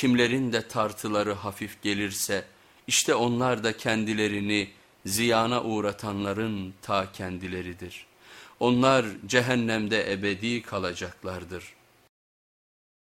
Kimlerin de tartıları hafif gelirse işte onlar da kendilerini ziyana uğratanların ta kendileridir. Onlar cehennemde ebedi kalacaklardır.''